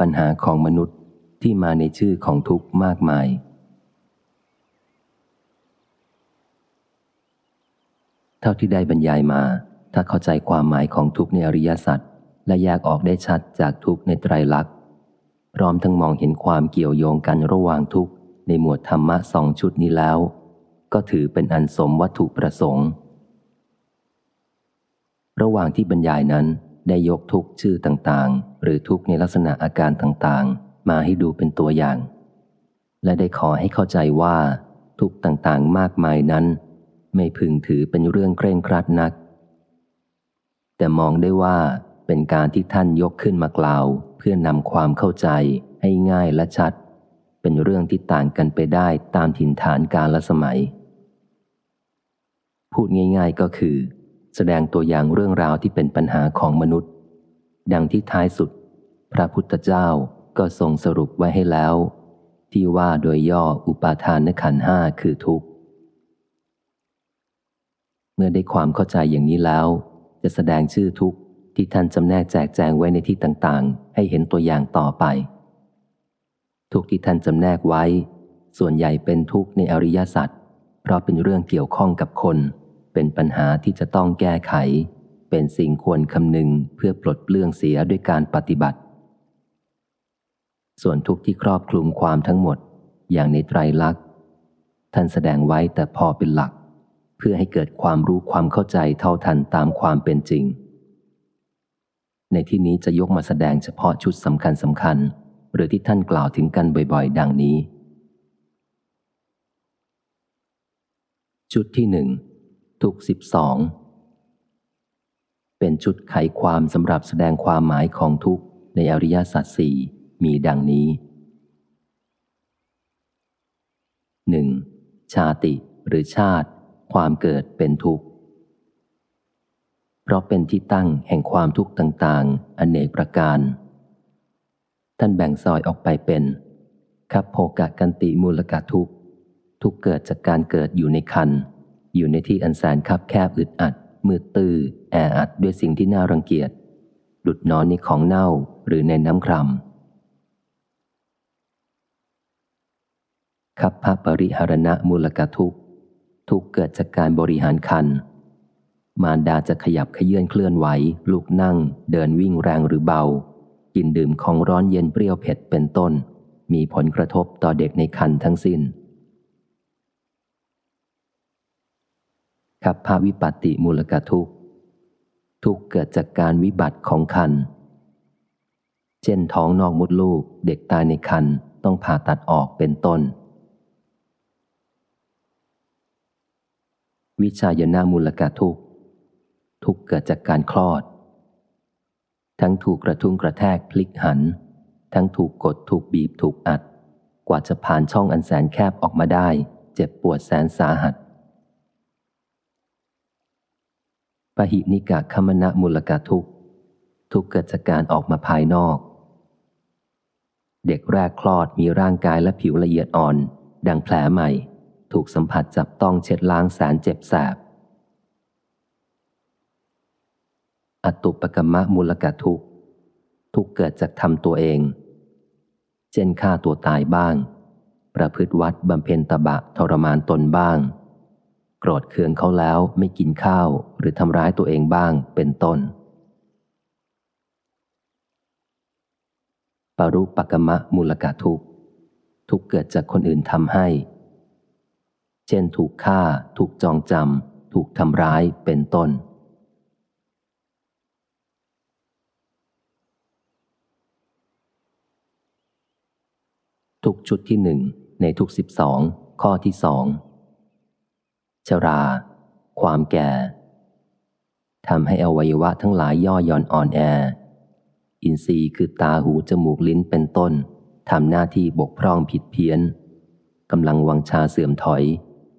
ปัญหาของมนุษย์ที่มาในชื่อของทุกข์มากมาย เท่าที่ได้บรรยายมา ถ้าเข้าใจความหมายของทุกข์ในอริยสัจและแยกออกได้ชัดจากทุกข์ในไตรลักษณ์พร้อมทั้งมองเห็นความเกี่ยวโยงกันระหว่างทุกข์ในหมวดธรรมะสองชุดนี้แล้ว ก็ถือเป็นอันสมวัตถุประสงค์ ระหว่างที่บรรยายนั้น ได้ยกทุกชื่อต่างๆ หรือทุกในลักษณะอาการต่างๆ มาให้ดูเป็นตัวอย่าง และได้ขอให้เข้าใจว่า ทุกต่างๆ มากมายนั้น ไม่พึงถือเป็นเรื่องเคร่งครัดนัก แต่มองได้ว่าเป็นการที่ท่านยกขึ้นมากล่าว เพื่อนำความเข้าใจให้ง่ายและชัด เป็นเรื่องที่ต่างกันไปได้ตามถิ่นฐานกาลสมัย พูดง่าย ๆก็คือ แสดงตัวอย่างเรื่องราวที่เป็นปัญหาของมนุษย์ ดังที่ท้ายสุด พระพุทธเจ้าก็ทรงสรุปไว้ให้แล้ว ที่ว่าโดยย่ออุปาทานขันห้าคือทุกข์ เมื่อได้ความเข้าใจอย่างนี้แล้ว จะแสดงชื่อทุกข์ที่ท่านจำแนกแจกแจงไว้ในที่ต่างๆ ให้เห็นตัวอย่างต่อไป ทุกที่ท่านจำแนกไว้ ส่วนใหญ่เป็นทุกข์ในอริยสัจเพราะเป็นเรื่องเกี่ยวข้องกับคน เป็นปัญหาที่จะต้องแก้ไข เป็นสิ่งควรคำนึงเพื่อปลดเปลื้องเสียด้วยการปฏิบัติ ส่วนทุกที่ครอบคลุมความทั้งหมด อย่างในไตรลักษณ์ ท่านแสดงไว้แต่พอเป็นหลัก เพื่อให้เกิดความรู้ความเข้าใจเท่าทันตามความเป็นจริง ในที่นี้จะยกมาแสดงเฉพาะชุดสำคัญสำคัญ หรือที่ท่านกล่าวถึงกันบ่อยๆ ดังนี้ชุดที่หนึ่ง ทุกสิบสองเป็นชุดไขความสำหรับแสดงความหมายของทุกในอริยสัจสี่มีดังนี้หนึ่งชาติหรือชาติ ความเกิดเป็นทุกข์ เพราะเป็นที่ตั้งแห่งความทุกข์ต่างๆ อเนกประการ ท่านแบ่งซอยออกไปเป็นคับโภกะกันติมูลกะทุกทุกเกิดจากการเกิดอยู่ในคัน อยู่ในที่อันแสนคับแคบอึดอัด มืดตื้อ แออัดด้วยสิ่งที่น่ารังเกียจดุดนอนในของเน่าหรือในน้ำครามคับพระปริหารณะมูลกทุกทุกเกิดจากการบริหารคัน มารดาจะขยับขยื่นเคลื่อนไหว ลุกนั่ง เดินวิ่งแรงหรือเบา กินดื่มของร้อนเย็นเปรี้ยวเผ็ดเป็นต้น มีผลกระทบต่อเด็กในคันทั้งสิ้น ขับภาวิปัติมูลกทุกทุกเกิดจากการวิบัติของคัน เช่นท้องนอกมดลูกเด็กตายในคันต้องผ่าตัดออกเป็นต้น วิชายนามูลกทุกทุกเกิดจากการคลอด ทั้งถูกกระทุ้งกระแทกพลิกหัน ทั้งถูกกดถูกบีบถูกอัด กว่าจะผ่านช่องอันแสนแคบออกมาได้ เจ็บปวดแสนสาหัส ปหินิกะคมณะมูลกะทุกทุกเกิดจากการออกมาภายนอก เด็กแรกคลอดมีร่างกายและผิวละเอียดอ่อน ดังแผลใหม่ ถูกสัมผัสจับต้องเช็ดล้างแสนเจ็บแสบอตุปกรรมะมูลกะทุกทุกเกิดจากทำตัวเอง เช่นฆ่าตัวตายบ้าง ประพฤติวัดบำเพ็ญตบะทรมานตนบ้าง โกรธเคืองเขาแล้วไม่กินข้าวหรือทำร้ายตัวเองบ้างเป็นต้น ปรุปกมะมูลกะทุก ทุกเกิดจากคนอื่นทำให้ เช่นถูกฆ่า ถูกจองจำถูกทำร้ายเป็นต้น ทุกชุดที่หนึ่งในทุกสิบสองข้อที่สอง ชรา ความแก่ทำให้อวัยวะทั้งหลายย่อหย่อนอ่อนแอ อินทรีย์คือตาหูจมูกลิ้นเป็นต้นทำหน้าที่บกพร่องผิดเพี้ยนกำลังวังชาเสื่อมถอย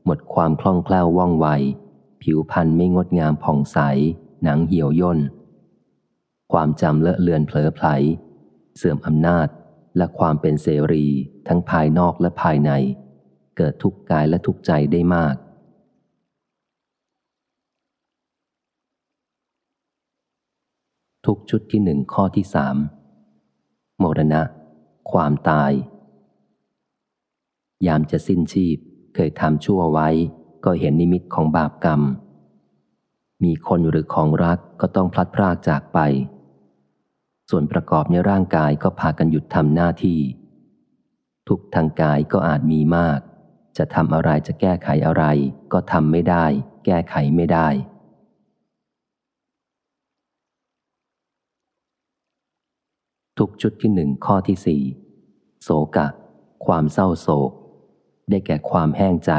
หมดความคล่องแคล่วว่องไว ผิวพรรณไม่งดงามผ่องใส หนังเหี่ยวย่น ความจำเลอะเลือนเผลอไผล เสื่อมอำนาจและความเป็นเสรีทั้งภายนอกและภายใน เกิดทุกข์กายและทุกข์ใจได้มาก ทุกชุดที่หนึ่งข้อที่สามมรณะ ความตาย ยามจะสิ้นชีพเคยทำชั่วไว้ ก็เห็นนิมิตของบาปกรรม มีคนหรือของรักก็ต้องพลัดพรากจากไป ส่วนประกอบในร่างกายก็พากันหยุดทำหน้าที่ ทุกทางกายก็อาจมีมาก จะทำอะไรจะแก้ไขอะไร ก็ทำไม่ได้ แก้ไขไม่ได้ ทุกชุดที่หนึ่งข้อที่สี่โศกะ ความเศร้าโศก ได้แก่ความแห้งใจ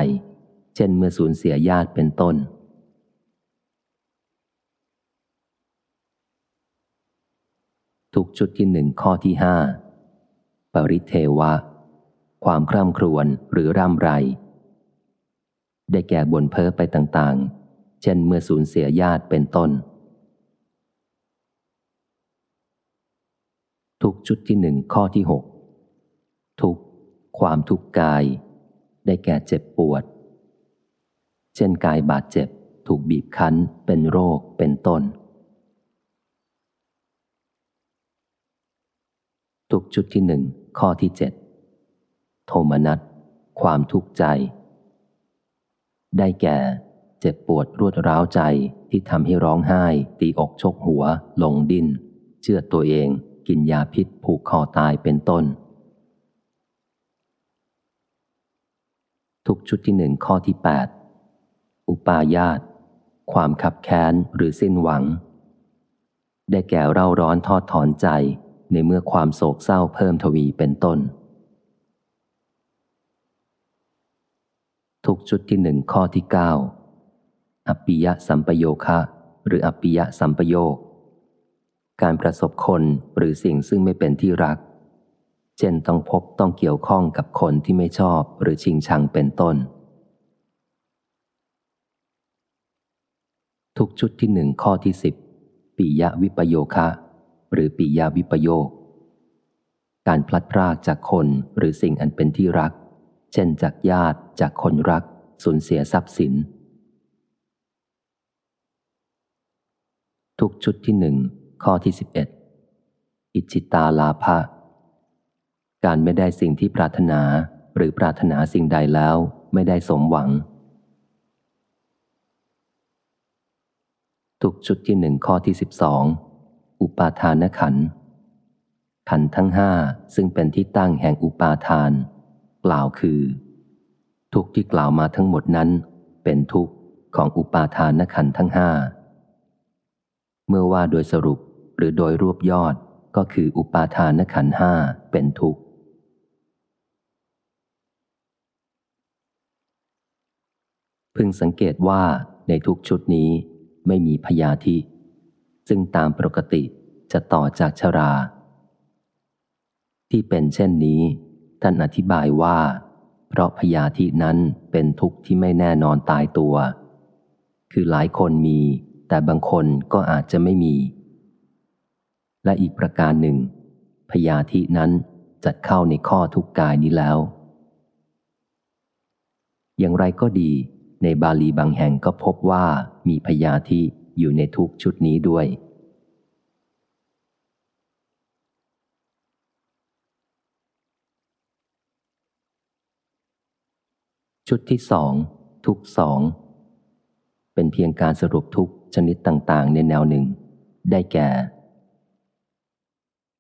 เช่นเมื่อสูญเสียญาติเป็นต้น ทุกชุดที่หนึ่งข้อที่ห้าปริเทวะ ความคร่ำครวญหรือร่ำไร ได้แก่บนเพ้อไปต่างๆ เช่นเมื่อสูญเสียญาติเป็นต้น ทุกชุดที่หนึ่งข้อที่หกทุกความทุกข์กาย ได้แก่เจ็บปวด เช่นกายบาดเจ็บ ถูกบีบคั้น เป็นโรคเป็นต้น ทุกชุดที่หนึ่งข้อที่เจ็ดโทมนัสความทุกข์ใจ ได้แก่เจ็บปวดรวดร้าวใจที่ทำให้ร้องไห้ ตีอกชกหัว ลงดิน เชื่อตัวเอง กินยาพิษผูกคอตายเป็นต้น ทุกชุดที่หนึ่งข้อที่แปดอุปาญาต ความขับแค้นหรือสิ้นหวัง ได้แก่เร่าร้อนทอดถอนใจในเมื่อความโศกเศร้าเพิ่มทวีเป็นต้น ทุกชุดที่หนึ่งข้อที่เก้าอปิยะสัมปโยคะ หรืออปิยะสัมปโยค การประสบคนหรือสิ่งซึ่งไม่เป็นที่รัก เช่นต้องพบต้องเกี่ยวข้องกับคนที่ไม่ชอบหรือชิงชังเป็นต้น ทุกชุดที่หนึ่งข้อที่สิบปิยวิปโยคะ หรือปิยาวิปโยค การพลัดพรากจากคนหรือสิ่งอันเป็นที่รัก เช่นจากญาติจากคนรัก สูญเสียทรัพย์สิน ทุกชุดที่หนึ่ง ข้อที่สิบเอ็ดอิจิตาลาภะการไม่ได้สิ่งที่ปรารถนาหรือปรารถนาสิ่งใดแล้วไม่ได้สมหวัง ทุกชุดที่หนึ่งข้อที่สิบสองอุปาทานขัน ขันทั้งห้าซึ่งเป็นที่ตั้งแห่งอุปาทาน กล่าวคือ ทุกที่กล่าวมาทั้งหมดนั้น เป็นทุกข์ของอุปาทานขันทั้งห้าเมื่อว่าโดยสรุป หรือโดยรวบยอดก็คืออุปาทานขันห้าเป็นทุกข์พึงสังเกตว่าในทุกชุดนี้ไม่มีพยาธิ ซึ่งตามปกติจะต่อจากชรา ที่เป็นเช่นนี้ ท่านอธิบายว่า เพราะพยาธินั้นเป็นทุกข์ที่ไม่แน่นอนตายตัว คือหลายคนมี แต่บางคนก็อาจจะไม่มี และอีกประการหนึ่ง พยาธินั้นจัดเข้าในข้อทุกกายนี้แล้ว อย่างไรก็ดี ในบาลีบางแห่งก็พบว่ามีพยาธิอยู่ในทุกชุดนี้ด้วย ชุดที่สองทุกสอง เป็นเพียงการสรุปทุกชนิดต่าง ๆ ในแนวหนึ่ง ได้แก่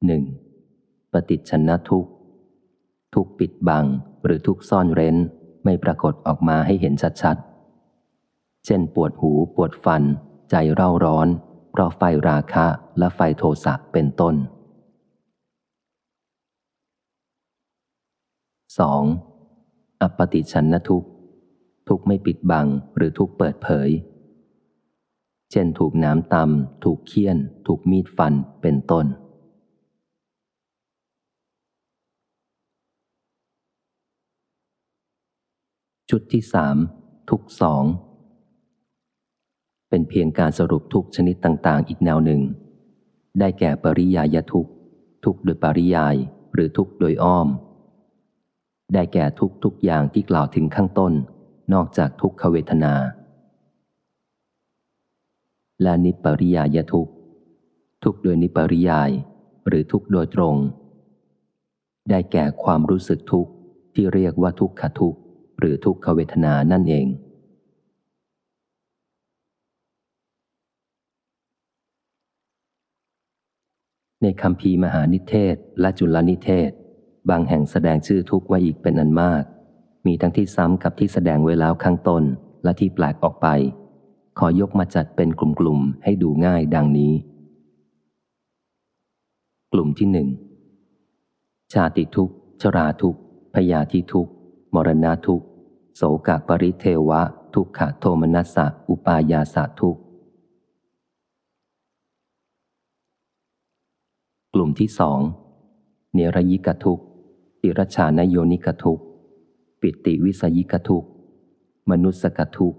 หนึ่งปฏิชนะทุกทุกปิดบังหรือทุกซ่อนเร้นไม่ปรากฏออกมาให้เห็นชัดๆ เช่นปวดหูปวดฟัน ใจเร่าร้อน เพราะไฟราคะและไฟโทสะเป็นต้น 2. อปฏิชันนทุกทุกไม่ปิดบังหรือทุกเปิดเผย เช่นถูกน้ำตำถูกเคี่ยน ถูกมีดฟันเป็นต้น ชุดที่สามทุกสอง เป็นเพียงการสรุปทุกชนิดต่างๆ อีกแนวหนึ่ง ได้แก่ปริยายทุกทุกโดยปริยายหรือทุกโดยอ้อม ได้แก่ทุกทุกอย่างที่กล่าวถึงข้างต้น นอกจากทุกขเวทนา และนิปริยายทุกทุกโดยนิปริยาย หรือทุกโดยตรง ได้แก่ความรู้สึกทุกข์ที่เรียกว่าทุกขทุกข์ หรือทุกขเวทนานั่นเอง ในคำพีมหานิเทศและจุลนิเทศ บางแห่งแสดงชื่อทุกไว้อีกเป็นอันมาก มีทั้งที่ซ้ำกับที่แสดงไว้แล้วข้างต้นและที่แปลกออกไป ขอยกมาจัดเป็นกลุ่มๆให้ดูง่ายดังนี้ กลุ่มที่หนึ่งชาติทุกชราทุกพยาธิทุกมรณะทุก โสกปริเทวะ ทุกขโทมนัสสะอุปายาสะทุกกลุ่มที่สองเนรยิกทุกติรชานโยนิกทุกปิติวิสยิกทุกมนุสกทุก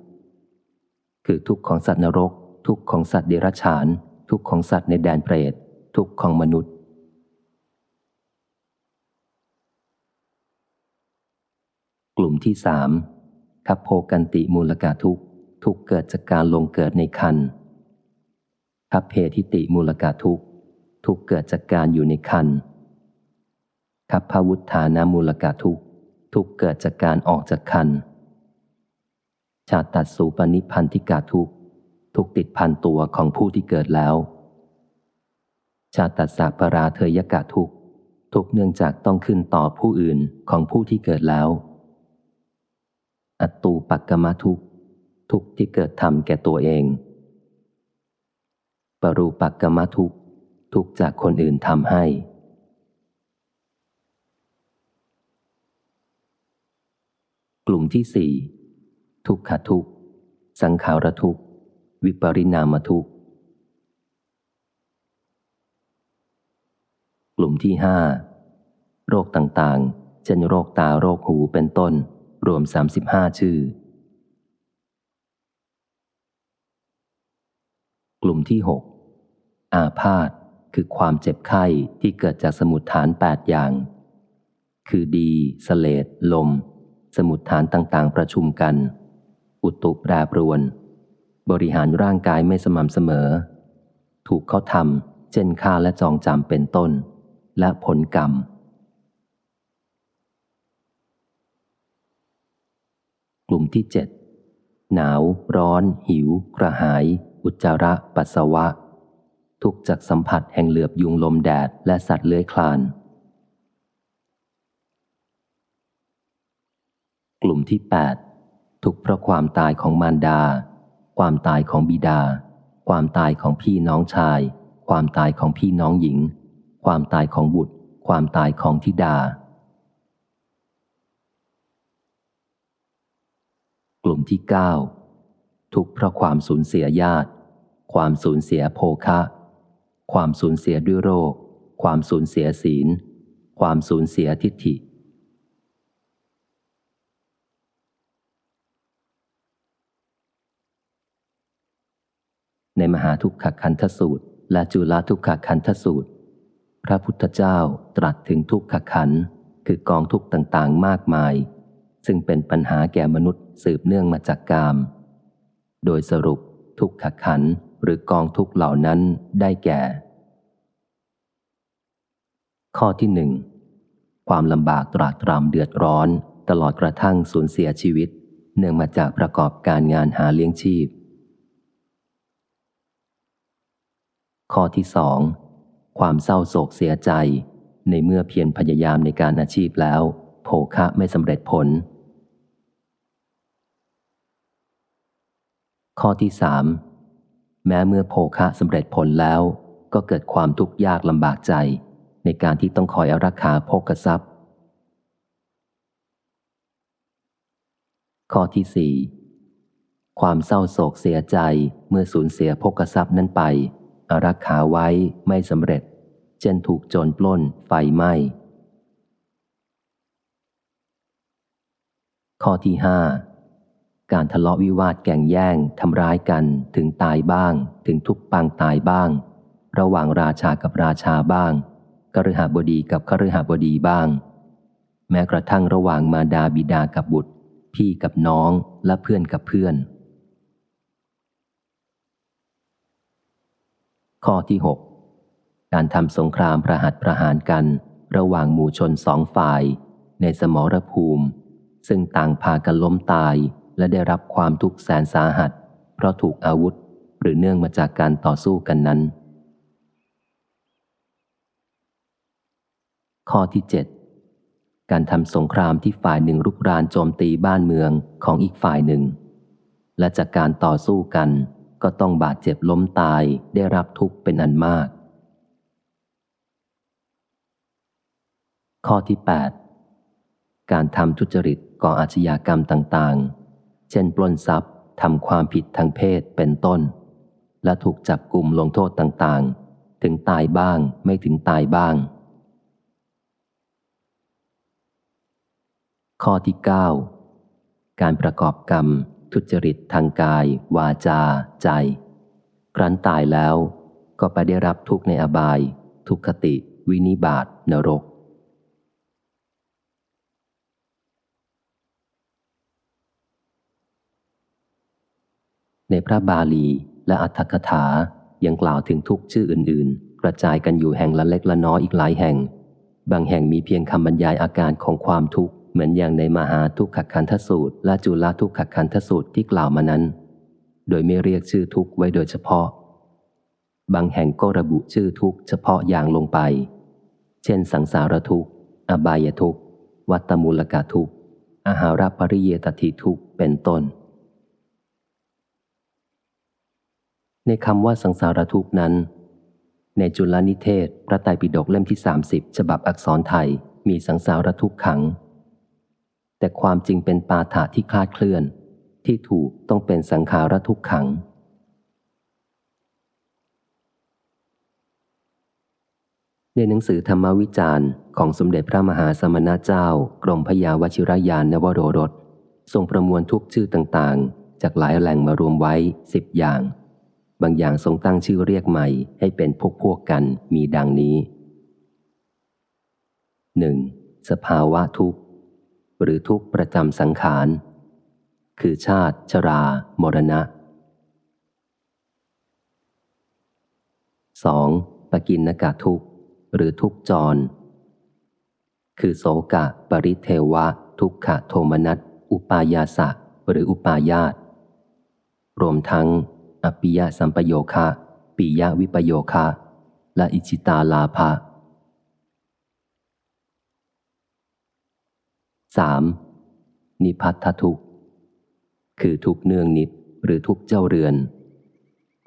คือทุกของสัตว์นรก ทุกของสัตว์เดรัจฉาน ทุกของสัตว์ในแดนเปรต ทุกของมนุษย์กลุ่ม ที่สามคับโพกันติมูลกาทุกทุกเกิดจากการลงเกิดในคันคับเพทิติมูลกาทุกทุกเกิดจากการอยู่ในคันคับพวุฒานามูลกาทุกทุกเกิดจากการออกจากคันชาตัดสูปนิพันธิกาทุกทุกติดพันตัวของผู้ที่เกิดแล้ว ชาตัดสาปราเทยกะทุกทุกเนื่องจากต้องขึ้นต่อผู้อื่นของผู้ที่เกิดแล้ว อัตตูปักกมทุกทุกที่เกิดทำแก่ตัวเอง ปรูปักกมทุกทุกจากคนอื่นทำให้ กลุ่มที่สี่ทุกขทุกสังขารทุกวิปริณามทุกกลุ่มที่ห้าโรคต่างๆ เช่นโรคตาโรคหูเป็นต้น รวม 35 ชื่อ กลุ่มที่ 6 อาพาธคือความเจ็บไข้ที่เกิดจากสมุดฐาน 8 อย่าง คือดีสเลดลม สมุดฐานต่างๆ ประชุมกัน อุตุแปรปรวน บริหารร่างกายไม่สม่ำเสมอ ถูกเขาทำเช่นฆ่าและจองจำเป็นต้น และผลกรรม กลุ่มที่เจ็ดหนาว ร้อน หิว กระหาย อุจจาระ ปัสสาวะ ทุกจากสัมผัสแห่งเหลือบยุงลมแดดและสัตว์เลื้อยคลาน กลุ่มที่ 8 ทุกเพราะความตายของมารดา ความตายของบิดา ความตายของพี่น้องชาย ความตายของพี่น้องหญิง ความตายของบุตร ความตายของธิดา กลุ่มที่เก้าทุกเพราะความสูญเสียญาติ ความสูญเสียโภคะ ความสูญเสียด้วยโรค ความสูญเสียศีล ความสูญเสียทิฏฐิ ในมหาทุกขคันธสูตร และจุลทุกขคันธสูตร พระพุทธเจ้าตรัสถึงทุกขขันคือกองทุกต่างๆ มากมาย ซึ่งเป็นปัญหาแก่มนุษย์สืบเนื่องมาจากกาม โดยสรุปทุกขขันหรือกองทุกเหล่านั้นได้แก่ ข้อที่หนึ่งความลำบากตรากตรำเดือดร้อน ตลอดกระทั่งสูญเสียชีวิต เนื่องมาจากประกอบการงานหาเลี้ยงชีพ ข้อที่สองความเศร้าโศกเสียใจ ในเมื่อเพียรพยายามในการอาชีพแล้ว โภคะไม่สำเร็จผล ข้อที่สามแม้เมื่อโภคะสำเร็จผลแล้วก็เกิดความทุกข์ยากลำบากใจ ในการที่ต้องคอยอารักขาโภกทรัพย์ ข้อที่สี่ความเศร้าโศกเสียใจเมื่อสูญเสียโภกทรัพย์นั้นไปอารักขาไว้ไม่สำเร็จ เช่นถูกโจรปล้นไฟไหม้ ข้อที่ห้า การทะเลาะวิวาทแก่งแย่งทำร้ายกันถึงตายบ้าง ถึงทุกปางตายบ้าง ระหว่างราชากับราชาบ้างกฤหบดีกับคฤหบดีบ้าง แม้กระทั่งระหว่างมาดาบิดากับบุตร พี่กับน้องและเพื่อนกับเพื่อน ข้อที่ 6 การทำสงครามประหัตประหารกัน ระหว่างหมู่ชนสองฝ่าย ในสมรภูมิ ซึ่งต่างพากันล้มตาย และได้รับความทุกข์แสนสาหัส เพราะถูกอาวุธหรือเนื่องมาจากการต่อสู้กันนั้น ข้อที่ 7 การทำสงครามที่ฝ่ายหนึ่งรุกรานโจมตีบ้านเมืองของอีกฝ่ายหนึ่ง และจากการต่อสู้กันก็ต้องบาดเจ็บล้มตายได้รับทุกข์เป็นอันมาก ข้อที่ 8 การทำทุจริตก่ออาชญากรรมต่างๆ เช่นปล้นทรัพย์ทำความผิดทางเพศเป็นต้น และถูกจับกลุ่มลงโทษต่างๆ ถึงตายบ้างไม่ถึงตายบ้าง ข้อที่ 9 การประกอบกรรม ทุจริตทางกาย วาจา ใจ ครั้นตายแล้วก็ไปได้รับทุกข์ในอบาย ทุกขติ วินิบาตนรก ในพระบาลีและอัตถกถายังกล่าวถึงทุกชื่ออื่น ๆ กระจายกันอยู่แห่งละเล็กละน้อยอีกหลายแห่ง บางแห่งมีเพียงคำบรรยายอาการของความทุกข์เหมือนอย่างในมหาทุกขคันทสูตร และจุลทุกขคันทสูตรที่กล่าวมานั้น โดยไม่เรียกชื่อทุกไว้โดยเฉพาะ บางแห่งก็ระบุชื่อทุกเฉพาะอย่างลงไป เช่น สังสารทุกข์ อบายทุกข์ วัตมูลกาทุกข์อาหารปริเยตติทุกข์ เป็นต้น ในคำว่าสังสารทุกนั้น ในจุลนิเทศพระไตรปิฎกเล่มที่ 30 ฉบับอักษรไทยมีสังสารทุกขัง แต่ความจริงเป็นปาฐาที่คลาดเคลื่อน ที่ถูกต้องเป็นสังขารทุกขัง ในหนังสือธรรมวิจารณ์ของสมเด็จพระมหาสมณเจ้า กรมพยาวชิรยานนวโรรสทรงประมวลทุกชื่อต่างๆ จากหลายแหล่งมารวมไว้สิบอย่าง บางอย่างทรงตั้งชื่อเรียกใหม่ให้เป็นพวกพวกกันมีดังนี้ 1. สภาวะทุกข์ หรือทุกประจำสังขาร คือชาติ ชรา มรณะ 2. ปกินนกะทุกข์ หรือทุกจร คือโสกะ ปริเทวะ ทุกขะโทมนัส อุปายาสะ หรืออุปายาตรวมทั้ง อปิยะสัมปโยคะปิยะวิปโยคะ และอิจิตาลาภะ 3. นิพัทธทุกคือทุกเนื่องนิดหรือทุกเจ้าเรือน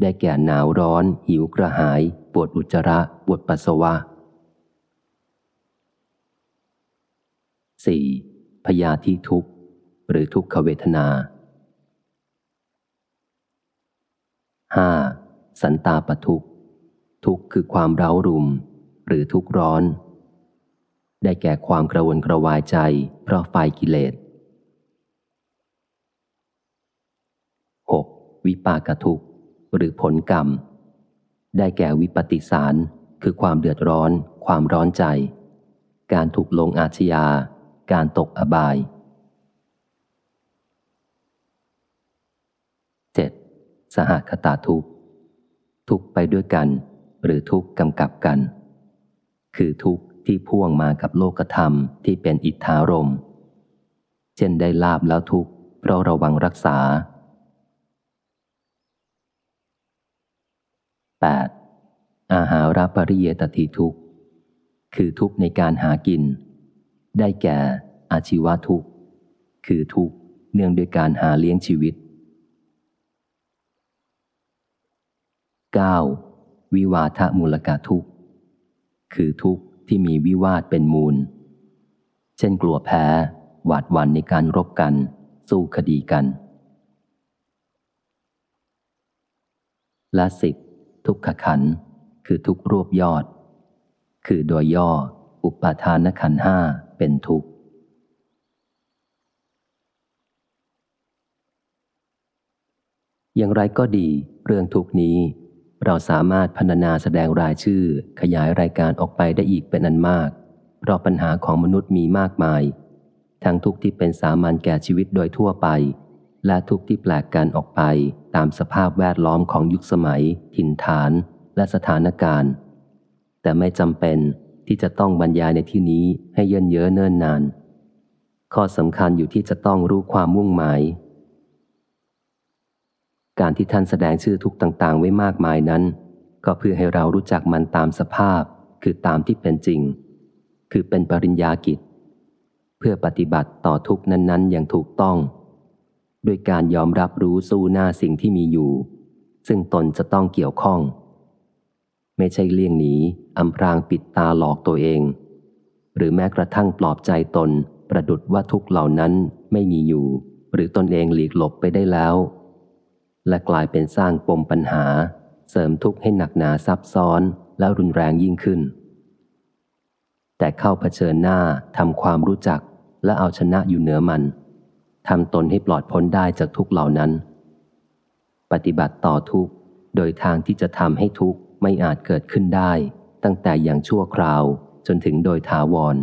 ได้แก่หนาวร้อน หิวกระหาย ปวดอุจจาระ ปวดปัสสาวะ 4. พยาธิทุกหรือทุกขเวทนา 5. สันตาปทุกทุกคือความเร้ารุม หรือทุกร้อน ได้แก่ความกระวนกระวายใจ เพราะไฟกิเลส 6. วิปากทุกหรือผลกรรม ได้แก่วิปติสารคือความเดือดร้อน ความร้อนใจ การถูกลงอาชญา การตกอบาย 7. สหคตาทุกทุกไปด้วยกัน หรือทุกกำกับกัน คือทุกที่พ่วงมากับโลกธรรมที่เป็นอิทธารม เช่นได้ลาบแล้วทุกเพราะระวังรักษา 8. อาหาราปริเยตติทุกคือทุกในการหากิน ได้แก่อาชีวะทุกคือทุกเนื่องด้วยการหาเลี้ยงชีวิต 9. วิวาทะมูลกาทุกคือทุกที่มีวิวาทเป็นมูล เช่นกลัวแพ้ หวาดวันในการรบกัน สู้คดีกัน และสิบทุกขขันคือทุกรวบยอด คือโดยย่อ อุปาทานขันห้าเป็นทุกข์อย่างไรก็ดี เรื่องทุกนี้ เราสามารถพรรณนาแสดงรายชื่อ ขยายรายการออกไปได้อีกเป็นอันมาก เพราะปัญหาของมนุษย์มีมากมาย ทั้งทุกที่เป็นสามัญแก่ชีวิตโดยทั่วไป และทุกที่แปลกกันออกไปตามสภาพแวดล้อมของยุคสมัย ถิ่นฐาน และสถานการณ์ แต่ไม่จำเป็นที่จะต้องบรรยายในที่นี้ให้เยินเยอะเนิ่นนาน ข้อสำคัญอยู่ที่จะต้องรู้ความมุ่งหมาย การที่ท่านแสดงชื่อทุกต่างๆ ไว้มากมายนั้น ก็เพื่อให้เรารู้จักมันตามสภาพ คือตามที่เป็นจริง คือเป็นปริญญากิจ เพื่อปฏิบัติต่อทุกนั้นๆ อย่างถูกต้อง ด้วยการยอมรับรู้สู้หน้าสิ่งที่มีอยู่ ซึ่งตนจะต้องเกี่ยวข้อง ไม่ใช่เลี่ยงหนีอำพรางปิดตาหลอกตัวเอง หรือแม้กระทั่งปลอบใจตนประดุดว่าทุกเหล่านั้นไม่มีอยู่ หรือตนเองหลีกหลบไปได้แล้ว และกลายเป็นสร้างปมปัญหา เสริมทุกข์ให้หนักหนาซับซ้อนและรุนแรงยิ่งขึ้น แต่เข้าเผชิญหน้าทำความรู้จักและเอาชนะอยู่เหนือมันทำตนให้ปลอดพ้นได้จากทุกเหล่านั้น ปฏิบัติต่อทุกข์โดยทางที่จะทำให้ทุกข์ไม่อาจเกิดขึ้นได้ ตั้งแต่อย่างชั่วคราวจนถึงโดยถาวร